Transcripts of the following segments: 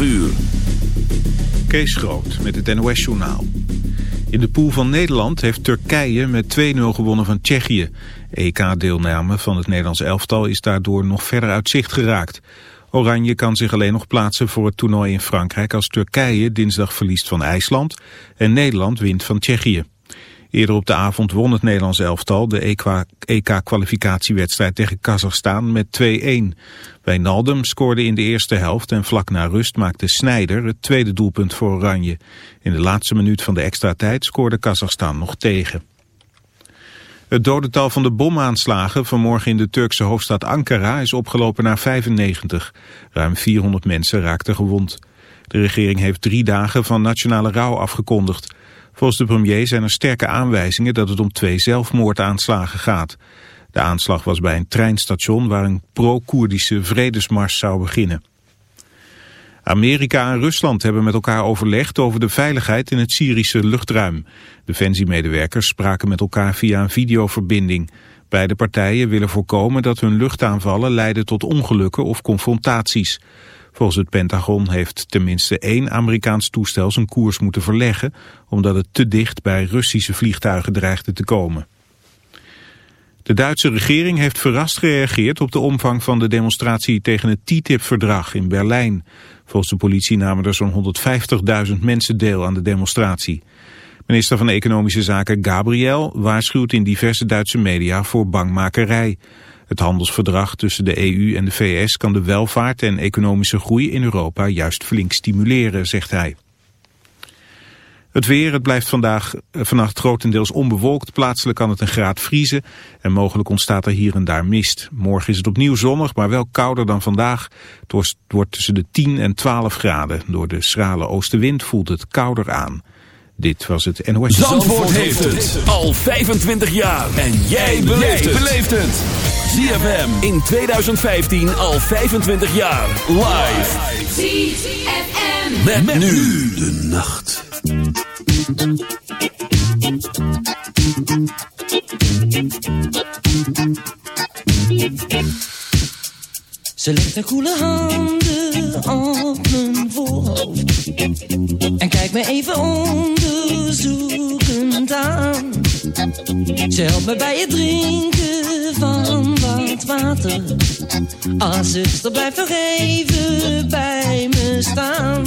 12 uur. Kees Groot met het NOS-journaal. In de pool van Nederland heeft Turkije met 2-0 gewonnen van Tsjechië. EK-deelname van het Nederlands elftal is daardoor nog verder uit zicht geraakt. Oranje kan zich alleen nog plaatsen voor het toernooi in Frankrijk... als Turkije dinsdag verliest van IJsland en Nederland wint van Tsjechië. Eerder op de avond won het Nederlands elftal de EK-kwalificatiewedstrijd tegen Kazachstan met 2-1. Wijnaldum scoorde in de eerste helft en vlak na rust maakte Snijder het tweede doelpunt voor Oranje. In de laatste minuut van de extra tijd scoorde Kazachstan nog tegen. Het dodental van de bomaanslagen vanmorgen in de Turkse hoofdstad Ankara is opgelopen naar 95. Ruim 400 mensen raakten gewond. De regering heeft drie dagen van nationale rouw afgekondigd. Volgens de premier zijn er sterke aanwijzingen dat het om twee zelfmoordaanslagen gaat. De aanslag was bij een treinstation waar een pro-Koerdische vredesmars zou beginnen. Amerika en Rusland hebben met elkaar overlegd over de veiligheid in het Syrische luchtruim. Defensiemedewerkers spraken met elkaar via een videoverbinding. Beide partijen willen voorkomen dat hun luchtaanvallen leiden tot ongelukken of confrontaties. Volgens het Pentagon heeft tenminste één Amerikaans toestel zijn koers moeten verleggen... omdat het te dicht bij Russische vliegtuigen dreigde te komen. De Duitse regering heeft verrast gereageerd op de omvang van de demonstratie tegen het TTIP-verdrag in Berlijn. Volgens de politie namen er zo'n 150.000 mensen deel aan de demonstratie. Minister van Economische Zaken Gabriel waarschuwt in diverse Duitse media voor bangmakerij. Het handelsverdrag tussen de EU en de VS kan de welvaart en economische groei in Europa juist flink stimuleren, zegt hij. Het weer, het blijft vandaag, eh, vannacht grotendeels onbewolkt. Plaatselijk kan het een graad vriezen en mogelijk ontstaat er hier en daar mist. Morgen is het opnieuw zonnig, maar wel kouder dan vandaag. Het wordt tussen de 10 en 12 graden. Door de schrale oostenwind voelt het kouder aan. Dit was het NOS. Zandvoort, Zandvoort heeft het al 25 jaar. En jij beleeft het. ZFM in 2015 al 25 jaar. Live. ZFM. Met, met nu de nacht. Ze legt haar koele handen op mijn voorhoofd En kijkt me even onderzoekend aan Ze helpt me bij het drinken van wat water. Ah zuster blijf nog even bij me staan.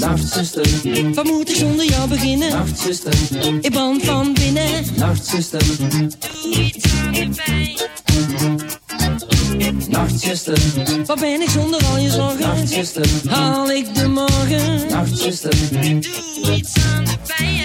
Nacht zuster, Wat moet ik zonder jou beginnen? nacht zuster, Ik brand van binnen. Nacht zuster, Doe iets aan de pijn. Nacht zuster, Wat ben ik zonder al je zorgen? nacht zuster, Haal ik de morgen? nacht zuster, Doe iets aan de pijn.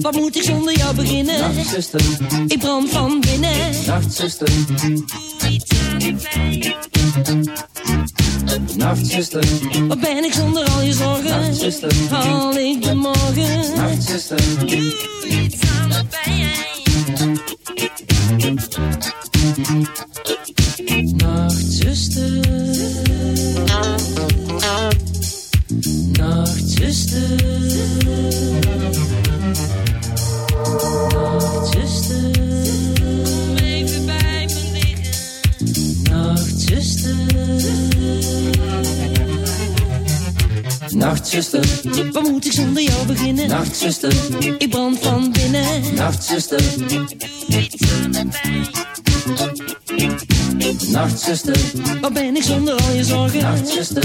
Wat moet ik zonder jou beginnen? nacht zuster, Ik brand van binnen. nacht zuster, Doe iets aan de pijn. nacht zuster, Wat ben ik zonder al je zorgen? nacht zuster, Haal ik de morgen? nacht zuster, Doe iets aan pijn. Nachtzuster, ik brand van binnen. Nachtzuster, doe ben ik zonder al je zorgen? Nachtzuster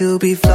to be free.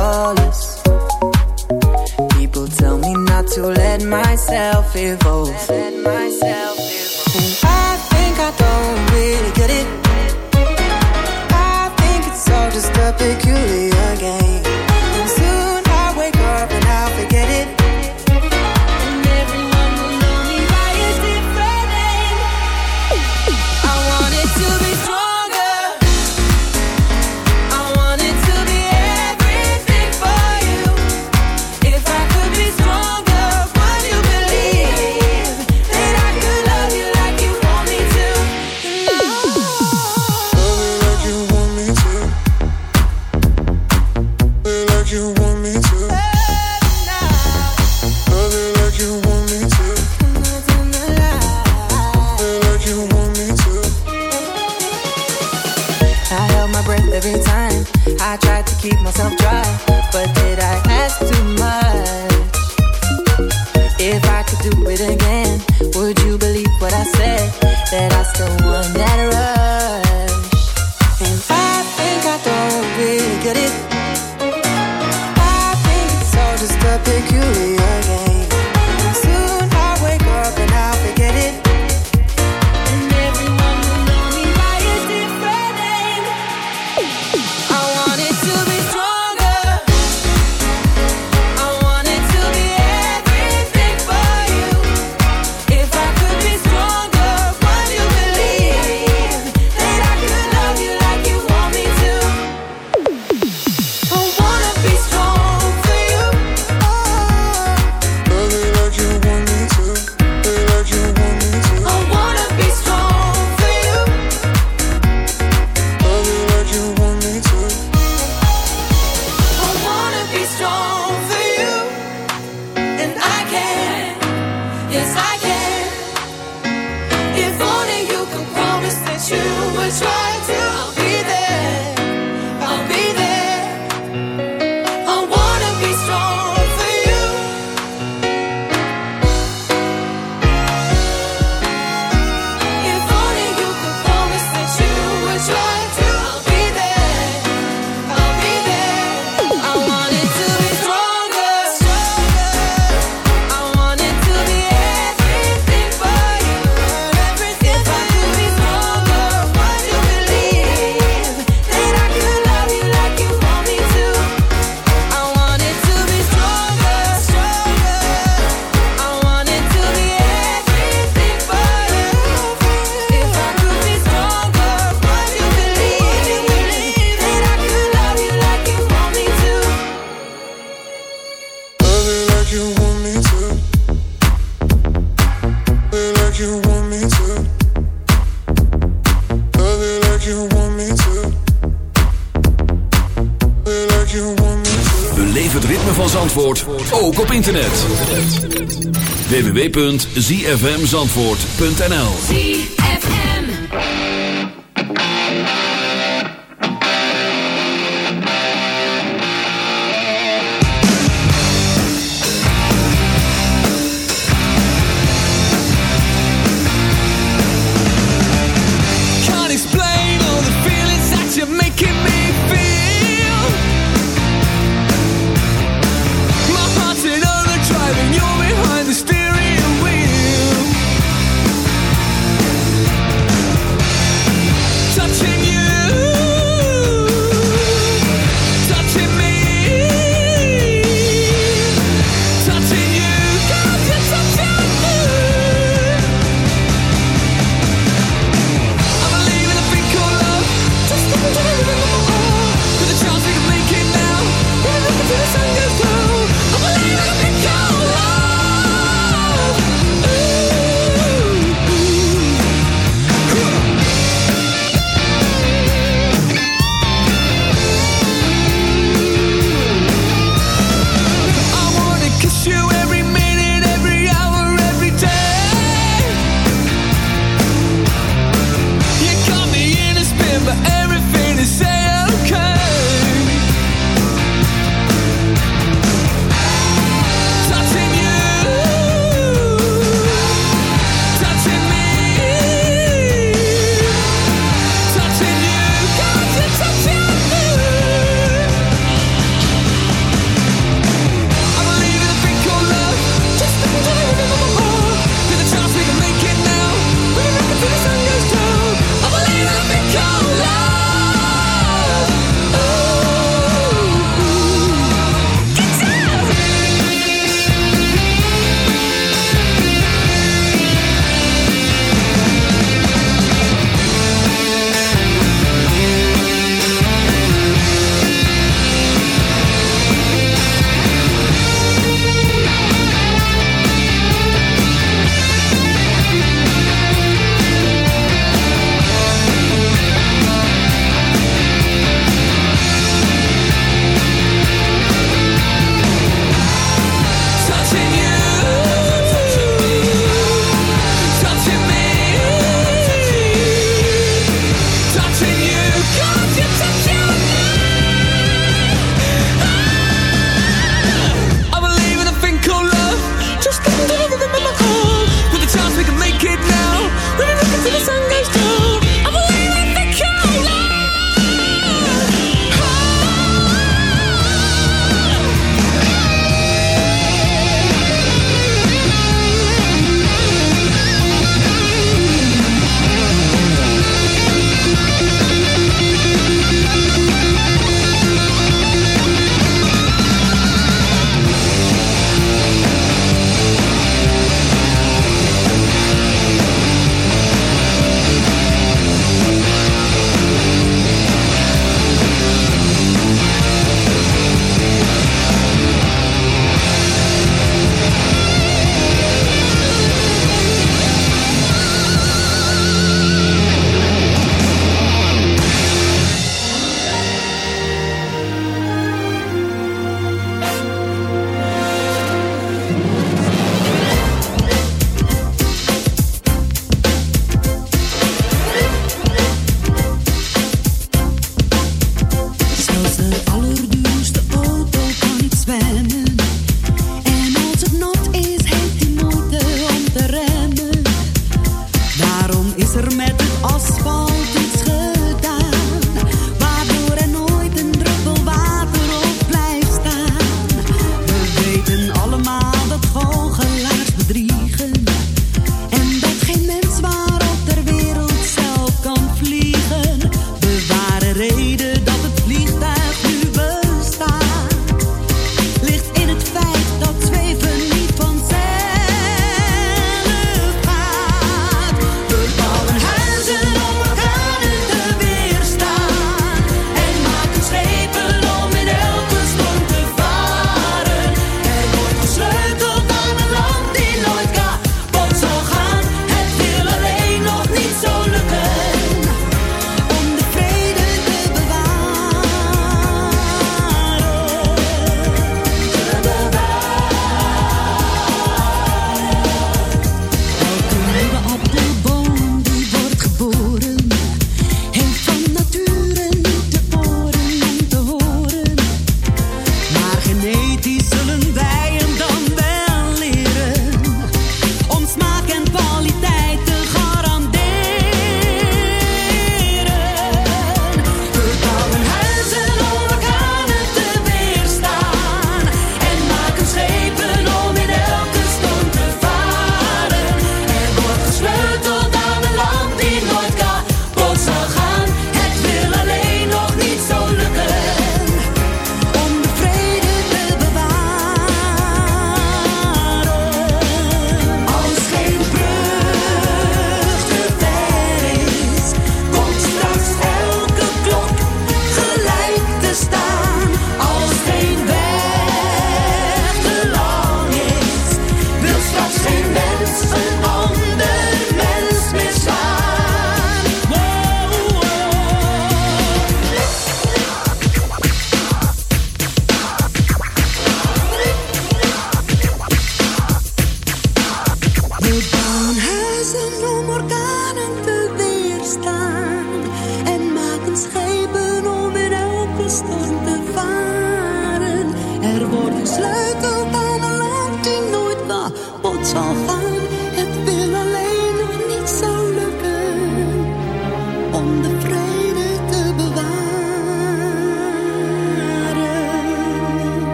www.zfmzandvoort.nl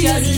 just